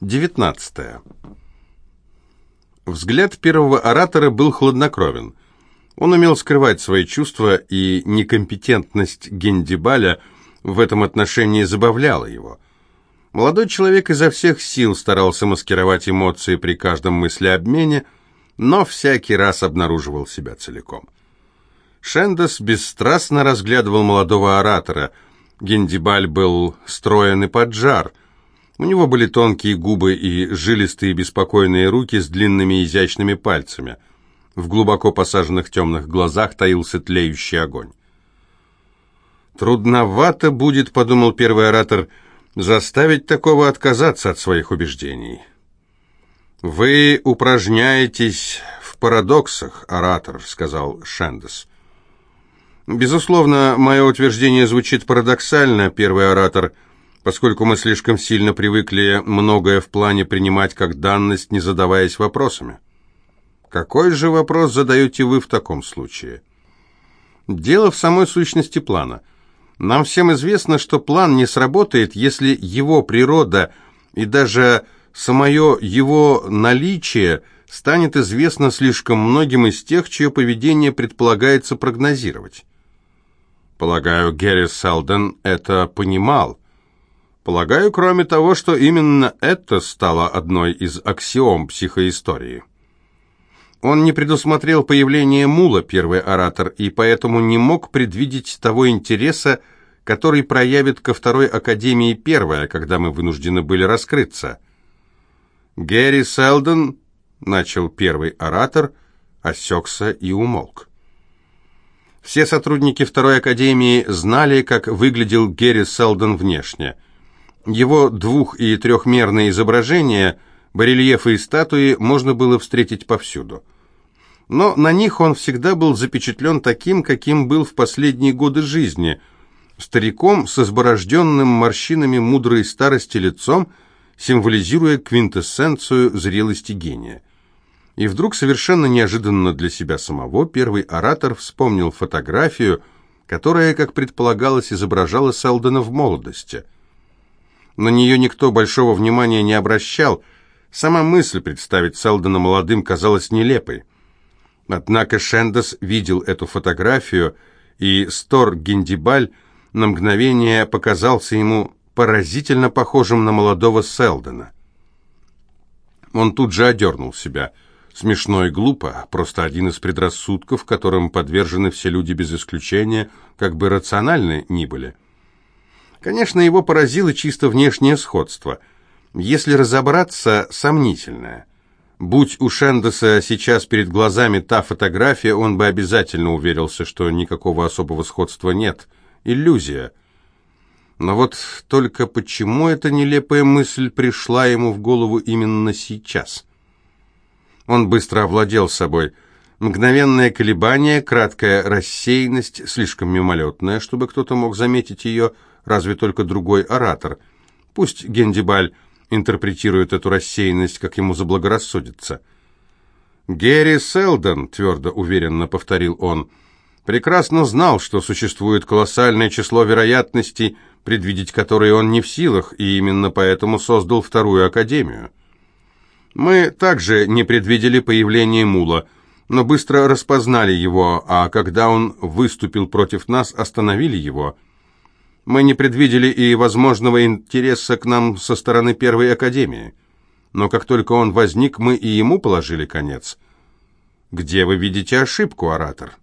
19. Взгляд первого оратора был хладнокровен. Он умел скрывать свои чувства, и некомпетентность Гендибаля в этом отношении забавляла его. Молодой человек изо всех сил старался маскировать эмоции при каждом мыслеобмене, но всякий раз обнаруживал себя целиком. Шендес бесстрастно разглядывал молодого оратора. Гендибаль был строен и поджар – у него были тонкие губы и жилистые беспокойные руки с длинными изящными пальцами. В глубоко посаженных темных глазах таился тлеющий огонь. «Трудновато будет, — подумал первый оратор, — заставить такого отказаться от своих убеждений. Вы упражняетесь в парадоксах, оратор, — сказал Шендес. Безусловно, мое утверждение звучит парадоксально, первый оратор — поскольку мы слишком сильно привыкли многое в плане принимать как данность, не задаваясь вопросами. Какой же вопрос задаете вы в таком случае? Дело в самой сущности плана. Нам всем известно, что план не сработает, если его природа и даже самое его наличие станет известно слишком многим из тех, чье поведение предполагается прогнозировать. Полагаю, Герри Селден это понимал, Полагаю, кроме того, что именно это стало одной из аксиом психоистории. Он не предусмотрел появление Мула, первый оратор, и поэтому не мог предвидеть того интереса, который проявит ко второй академии первая, когда мы вынуждены были раскрыться. Гэри Селдон, начал первый оратор, осекся и умолк. Все сотрудники второй академии знали, как выглядел Гэри Селдон внешне – его двух- и трехмерные изображения, барельефы и статуи можно было встретить повсюду. Но на них он всегда был запечатлен таким, каким был в последние годы жизни, стариком с изборожденным морщинами мудрой старости лицом, символизируя квинтэссенцию зрелости гения. И вдруг, совершенно неожиданно для себя самого, первый оратор вспомнил фотографию, которая, как предполагалось, изображала Селдона в молодости – на нее никто большого внимания не обращал. Сама мысль представить Селдона молодым казалась нелепой. Однако Шендес видел эту фотографию, и Стор Гендибаль на мгновение показался ему поразительно похожим на молодого Селдона. Он тут же одернул себя. Смешно и глупо, просто один из предрассудков, которым подвержены все люди без исключения, как бы рациональны ни были. Конечно, его поразило чисто внешнее сходство. Если разобраться, сомнительное. Будь у Шендеса сейчас перед глазами та фотография, он бы обязательно уверился, что никакого особого сходства нет. Иллюзия. Но вот только почему эта нелепая мысль пришла ему в голову именно сейчас? Он быстро овладел собой. Мгновенное колебание, краткая рассеянность, слишком мимолетная, чтобы кто-то мог заметить ее – разве только другой оратор. Пусть Гендибаль интерпретирует эту рассеянность, как ему заблагорассудится. «Герри Селдон», — твердо уверенно повторил он, — прекрасно знал, что существует колоссальное число вероятностей, предвидеть которые он не в силах, и именно поэтому создал вторую академию. Мы также не предвидели появление Мула, но быстро распознали его, а когда он выступил против нас, остановили его — мы не предвидели и возможного интереса к нам со стороны Первой Академии. Но как только он возник, мы и ему положили конец. Где вы видите ошибку, оратор?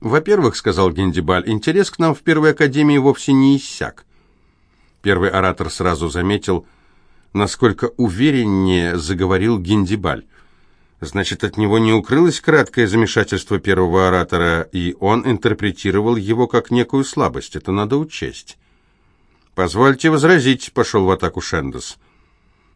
Во-первых, сказал Гендибаль, интерес к нам в Первой Академии вовсе не иссяк. Первый оратор сразу заметил, насколько увереннее заговорил Гендибаль. Значит, от него не укрылось краткое замешательство первого оратора, и он интерпретировал его как некую слабость. Это надо учесть. «Позвольте возразить», — пошел в атаку Шендес.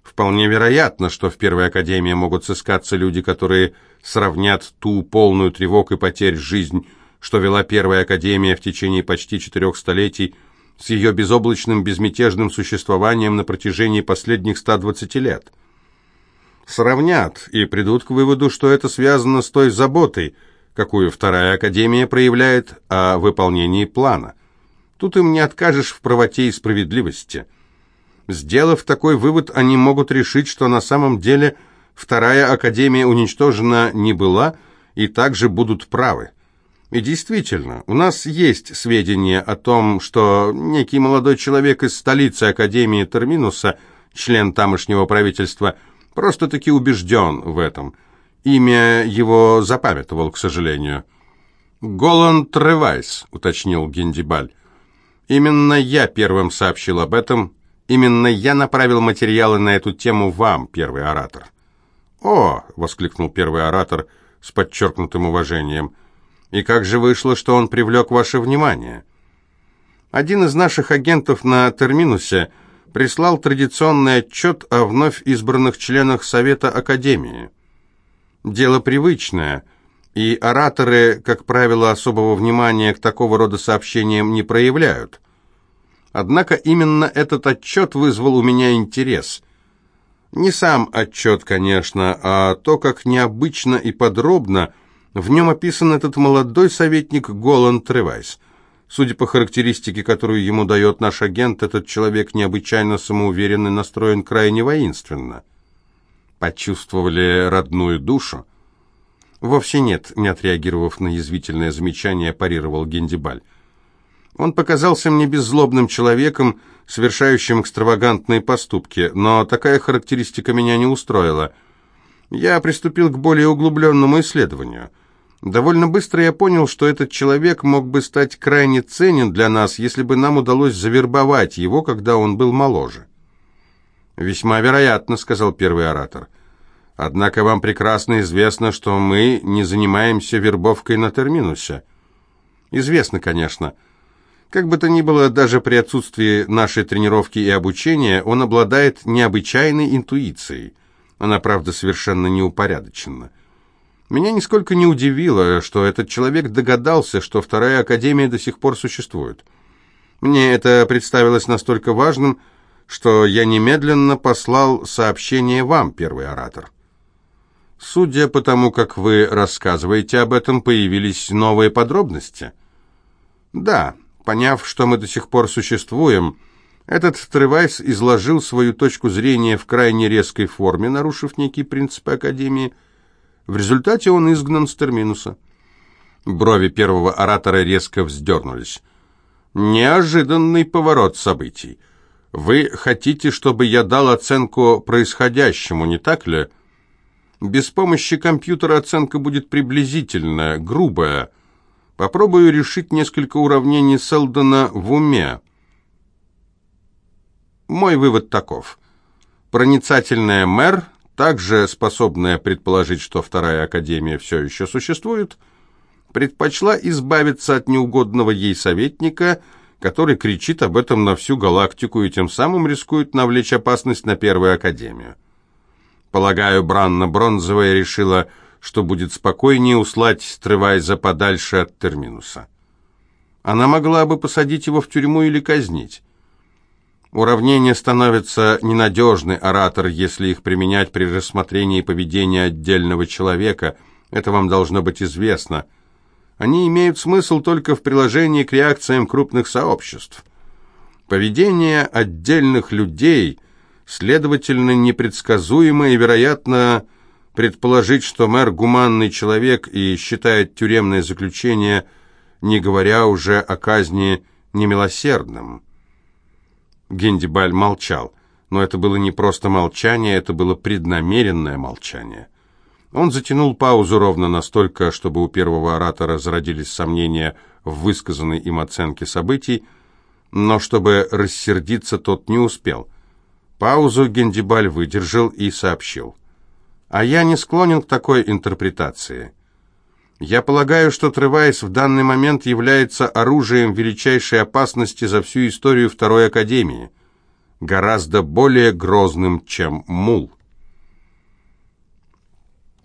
«Вполне вероятно, что в Первой Академии могут сыскаться люди, которые сравнят ту полную тревог и потерь жизнь, что вела Первая Академия в течение почти четырех столетий, с ее безоблачным, безмятежным существованием на протяжении последних 120 лет» сравнят и придут к выводу, что это связано с той заботой, какую вторая академия проявляет о выполнении плана. Тут им не откажешь в правоте и справедливости. Сделав такой вывод, они могут решить, что на самом деле Вторая Академия уничтожена не была, и также будут правы. И действительно, у нас есть сведения о том, что некий молодой человек из столицы Академии Терминуса, член тамошнего правительства, просто-таки убежден в этом. Имя его запамятовал, к сожалению. «Голланд Тревайс», — уточнил Гендибаль. «Именно я первым сообщил об этом. Именно я направил материалы на эту тему вам, первый оратор». «О!» — воскликнул первый оратор с подчеркнутым уважением — и как же вышло, что он привлек ваше внимание? Один из наших агентов на Терминусе прислал традиционный отчет о вновь избранных членах Совета Академии. Дело привычное, и ораторы, как правило, особого внимания к такого рода сообщениям не проявляют. Однако именно этот отчет вызвал у меня интерес. Не сам отчет, конечно, а то, как необычно и подробно – в нем описан этот молодой советник Голан Тревайс. Судя по характеристике, которую ему дает наш агент, этот человек необычайно самоуверен и настроен крайне воинственно. Почувствовали родную душу? Вовсе нет, не отреагировав на язвительное замечание, парировал Гендибаль. Он показался мне беззлобным человеком, совершающим экстравагантные поступки, но такая характеристика меня не устроила. Я приступил к более углубленному исследованию – Довольно быстро я понял, что этот человек мог бы стать крайне ценен для нас, если бы нам удалось завербовать его, когда он был моложе. «Весьма вероятно», — сказал первый оратор. «Однако вам прекрасно известно, что мы не занимаемся вербовкой на терминусе». «Известно, конечно». Как бы то ни было, даже при отсутствии нашей тренировки и обучения, он обладает необычайной интуицией. Она, правда, совершенно неупорядочена. Меня нисколько не удивило, что этот человек догадался, что вторая академия до сих пор существует. Мне это представилось настолько важным, что я немедленно послал сообщение вам, первый оратор. Судя по тому, как вы рассказываете об этом, появились новые подробности. Да, поняв, что мы до сих пор существуем, этот Тревайс изложил свою точку зрения в крайне резкой форме, нарушив некие принципы Академии, в результате он изгнан с терминуса. Брови первого оратора резко вздернулись. Неожиданный поворот событий. Вы хотите, чтобы я дал оценку происходящему, не так ли? Без помощи компьютера оценка будет приблизительная, грубая. Попробую решить несколько уравнений Селдона в уме. Мой вывод таков. Проницательная мэр также способная предположить, что вторая академия все еще существует, предпочла избавиться от неугодного ей советника, который кричит об этом на всю галактику и тем самым рискует навлечь опасность на первую академию. Полагаю, Бранна Бронзовая решила, что будет спокойнее услать Тревайза подальше от Терминуса. Она могла бы посадить его в тюрьму или казнить. Уравнения становятся ненадежны, оратор, если их применять при рассмотрении поведения отдельного человека. Это вам должно быть известно. Они имеют смысл только в приложении к реакциям крупных сообществ. Поведение отдельных людей, следовательно, непредсказуемо и, вероятно, предположить, что мэр гуманный человек и считает тюремное заключение, не говоря уже о казни, немилосердным. Гендибаль молчал, но это было не просто молчание, это было преднамеренное молчание. Он затянул паузу ровно настолько, чтобы у первого оратора зародились сомнения в высказанной им оценке событий, но чтобы рассердиться, тот не успел. Паузу Гендибаль выдержал и сообщил. «А я не склонен к такой интерпретации. Я полагаю, что Тревайс в данный момент является оружием величайшей опасности за всю историю Второй Академии, гораздо более грозным, чем Мул.